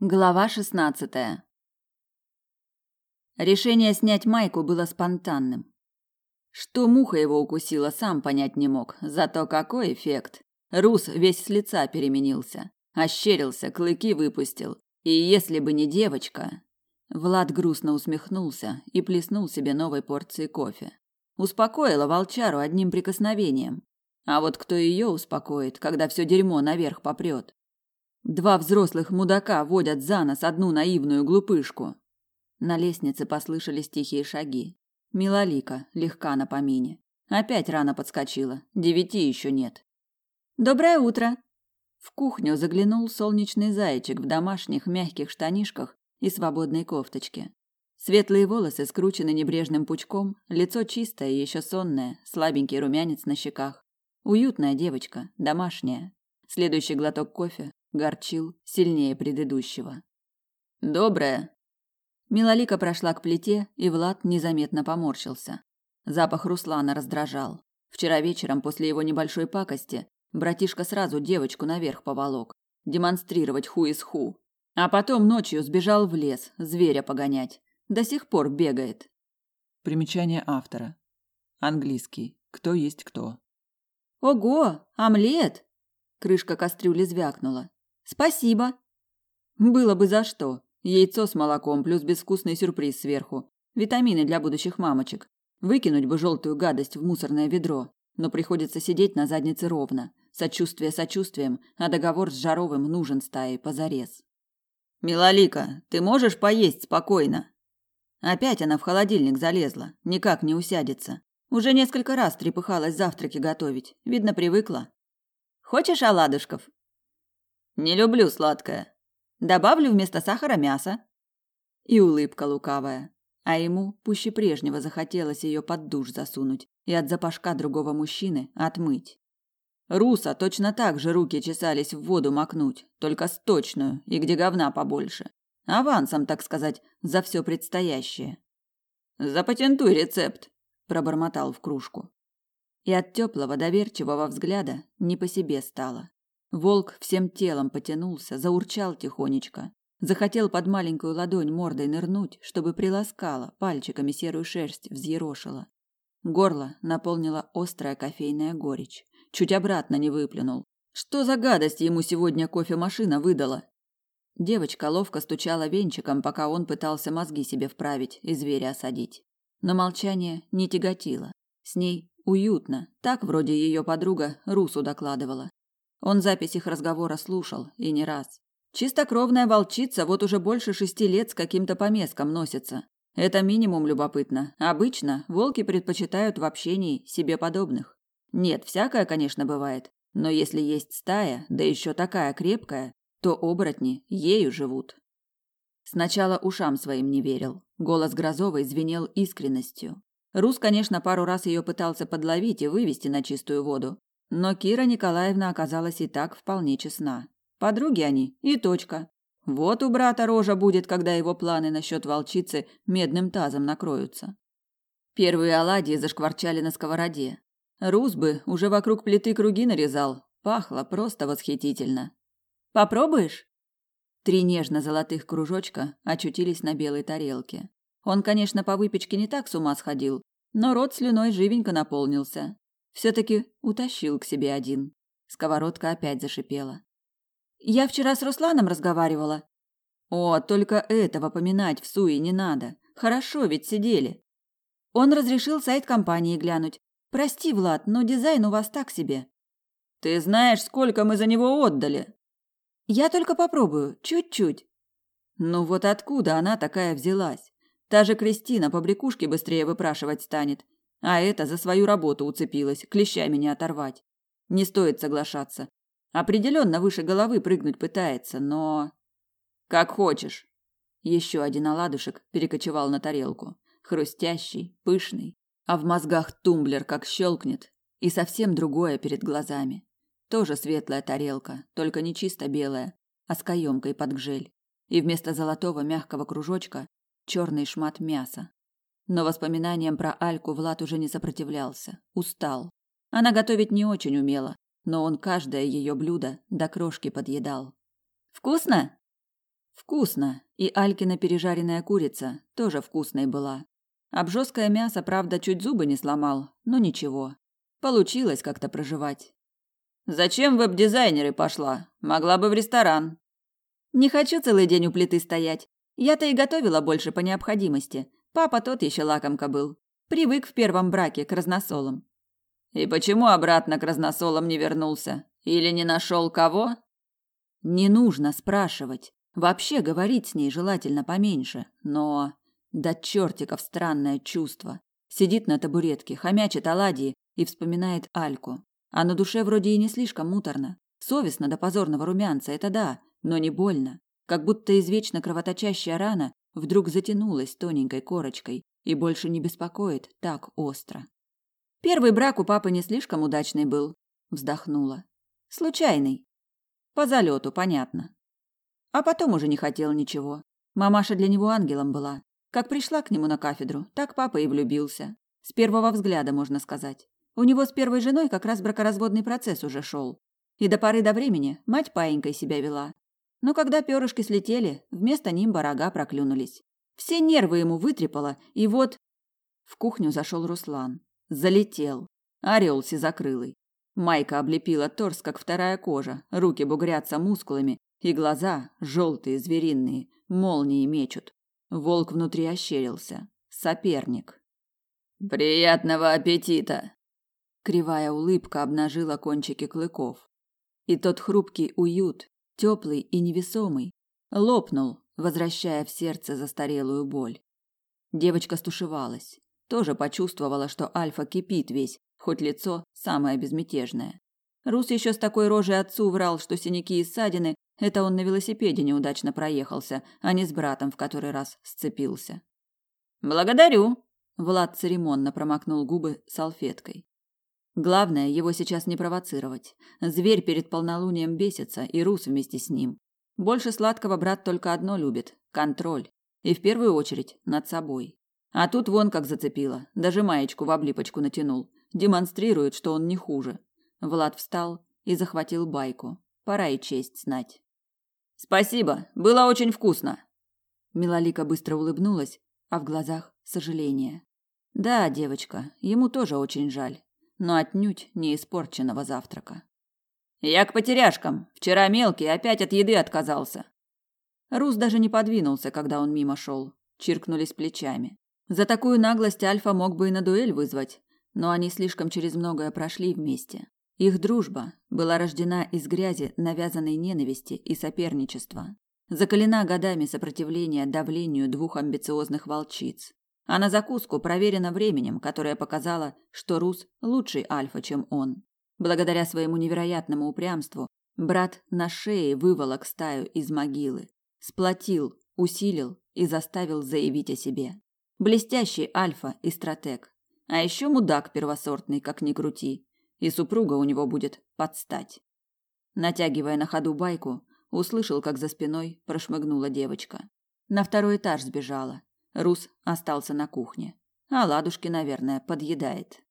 Глава шестнадцатая. Решение снять майку было спонтанным. Что муха его укусила, сам понять не мог. Зато какой эффект! Рус весь с лица переменился, ощерился, клыки выпустил. И если бы не девочка... Влад грустно усмехнулся и плеснул себе новой порции кофе. Успокоила волчару одним прикосновением. А вот кто ее успокоит, когда все дерьмо наверх попрет? Два взрослых мудака водят за нос одну наивную глупышку. На лестнице послышались тихие шаги. Милолика, легка на помине. Опять рано подскочила. Девяти еще нет. Доброе утро. В кухню заглянул солнечный зайчик в домашних мягких штанишках и свободной кофточке. Светлые волосы скручены небрежным пучком, лицо чистое и еще сонное, слабенький румянец на щеках. Уютная девочка, домашняя. Следующий глоток кофе, горчил сильнее предыдущего. Доброе. Милолика прошла к плите, и Влад незаметно поморщился. Запах Руслана раздражал. Вчера вечером после его небольшой пакости братишка сразу девочку наверх поволок, демонстрировать ху из ху, а потом ночью сбежал в лес зверя погонять. До сих пор бегает. Примечание автора. Английский. Кто есть кто. Ого, омлет! Крышка кастрюли звякнула. Спасибо. Было бы за что. Яйцо с молоком плюс безвкусный сюрприз сверху. Витамины для будущих мамочек. Выкинуть бы желтую гадость в мусорное ведро, но приходится сидеть на заднице ровно. Сочувствие сочувствием, а договор с Жаровым нужен стае позарез. Милолика, ты можешь поесть спокойно? Опять она в холодильник залезла, никак не усядется. Уже несколько раз трепыхалась завтраки готовить. Видно, привыкла. Хочешь оладушков? Не люблю сладкое. Добавлю вместо сахара мясо. И улыбка лукавая. А ему пуще прежнего захотелось ее под душ засунуть и от запашка другого мужчины отмыть. Руса точно так же руки чесались в воду макнуть, только сточную и где говна побольше. Авансом, так сказать, за все предстоящее. Запатентуй рецепт, пробормотал в кружку. И от теплого доверчивого взгляда не по себе стало. Волк всем телом потянулся, заурчал тихонечко, захотел под маленькую ладонь мордой нырнуть, чтобы приласкала, пальчиками серую шерсть взъерошила. Горло наполнила острая кофейная горечь. Чуть обратно не выплюнул. Что за гадость ему сегодня кофемашина выдала? Девочка ловко стучала венчиком, пока он пытался мозги себе вправить и зверя осадить. Но молчание не тяготило. С ней уютно, так вроде ее подруга Русу докладывала. Он запись их разговора слушал, и не раз. Чистокровная волчица вот уже больше шести лет с каким-то помеском носится. Это минимум любопытно. Обычно волки предпочитают в общении себе подобных. Нет, всякое, конечно, бывает. Но если есть стая, да еще такая крепкая, то оборотни ею живут. Сначала ушам своим не верил. Голос Грозовой звенел искренностью. Рус, конечно, пару раз ее пытался подловить и вывести на чистую воду, но Кира Николаевна оказалась и так вполне честна. Подруги они, и точка. Вот у брата рожа будет, когда его планы насчет волчицы медным тазом накроются. Первые оладьи зашкварчали на сковороде. Рус бы уже вокруг плиты круги нарезал. Пахло просто восхитительно. «Попробуешь?» Три нежно-золотых кружочка очутились на белой тарелке. Он, конечно, по выпечке не так с ума сходил, но рот слюной живенько наполнился. Все-таки утащил к себе один. Сковородка опять зашипела. Я вчера с Русланом разговаривала. О, только этого поминать в суе не надо. Хорошо ведь сидели. Он разрешил сайт компании глянуть. Прости, Влад, но дизайн у вас так себе. Ты знаешь, сколько мы за него отдали? Я только попробую, чуть-чуть. Ну вот откуда она такая взялась? Та же Кристина по брякушке быстрее выпрашивать станет. А это за свою работу уцепилась, клещами не оторвать. Не стоит соглашаться. Определенно выше головы прыгнуть пытается, но... Как хочешь. Еще один оладушек перекочевал на тарелку. Хрустящий, пышный. А в мозгах тумблер как щелкнет. И совсем другое перед глазами. Тоже светлая тарелка, только не чисто белая, а с каемкой под гжель. И вместо золотого мягкого кружочка черный шмат мяса. Но воспоминаниям про Альку Влад уже не сопротивлялся, устал. Она готовить не очень умела, но он каждое ее блюдо до крошки подъедал. Вкусно? Вкусно, и Алькина пережаренная курица тоже вкусной была. Обжёсткое мясо, правда, чуть зубы не сломал, но ничего. Получилось как-то проживать. Зачем веб-дизайнеры пошла? Могла бы в ресторан. Не хочу целый день у плиты стоять. Я-то и готовила больше по необходимости. Папа тот еще лакомка был. Привык в первом браке к разносолам. И почему обратно к разносолам не вернулся? Или не нашел кого? Не нужно спрашивать. Вообще говорить с ней желательно поменьше. Но... Да чертиков странное чувство. Сидит на табуретке, хомячит оладьи и вспоминает Альку. А на душе вроде и не слишком муторно. Совестно до позорного румянца, это да, но не больно. Как будто извечно кровоточащая рана вдруг затянулась тоненькой корочкой и больше не беспокоит так остро. Первый брак у папы не слишком удачный был, вздохнула. Случайный. По залету, понятно. А потом уже не хотел ничего. Мамаша для него ангелом была. Как пришла к нему на кафедру, так папа и влюбился. С первого взгляда, можно сказать. У него с первой женой как раз бракоразводный процесс уже шел. И до поры до времени мать паинькой себя вела. Но когда перышки слетели, вместо нимба рога проклюнулись. Все нервы ему вытрепало, и вот... В кухню зашел Руслан. Залетел. Орел сизокрылый. Майка облепила торс, как вторая кожа, руки бугрятся мускулами, и глаза, желтые, звериные, молнии мечут. Волк внутри ощерился. Соперник. «Приятного аппетита!» Кривая улыбка обнажила кончики клыков. И тот хрупкий уют, теплый и невесомый, лопнул, возвращая в сердце застарелую боль. Девочка стушевалась, тоже почувствовала, что Альфа кипит весь, хоть лицо самое безмятежное. Рус еще с такой рожей отцу врал, что синяки и ссадины – это он на велосипеде неудачно проехался, а не с братом в который раз сцепился. «Благодарю!» – Влад церемонно промокнул губы салфеткой. Главное его сейчас не провоцировать. Зверь перед полнолунием бесится, и Рус вместе с ним. Больше сладкого брат только одно любит контроль, и в первую очередь над собой. А тут вон как зацепило, даже маечку в облипочку натянул, демонстрирует, что он не хуже. Влад встал и захватил байку. Пора и честь знать. Спасибо, было очень вкусно. Милолика быстро улыбнулась, а в глазах сожаление. Да, девочка, ему тоже очень жаль но отнюдь не испорченного завтрака. Я к потеряшкам. Вчера мелкий опять от еды отказался. Рус даже не подвинулся, когда он мимо шел. Чиркнулись плечами. За такую наглость Альфа мог бы и на дуэль вызвать, но они слишком через многое прошли вместе. Их дружба была рождена из грязи навязанной ненависти и соперничества, закалена годами сопротивления давлению двух амбициозных волчиц. А на закуску проверено временем, которое показало, что Рус лучший альфа, чем он. Благодаря своему невероятному упрямству брат на шее выволок стаю из могилы, сплотил, усилил и заставил заявить о себе. Блестящий альфа и стратег. А еще мудак первосортный, как ни крути. И супруга у него будет подстать. Натягивая на ходу байку, услышал, как за спиной прошмыгнула девочка. На второй этаж сбежала, Рус остался на кухне. А ладушки, наверное, подъедает.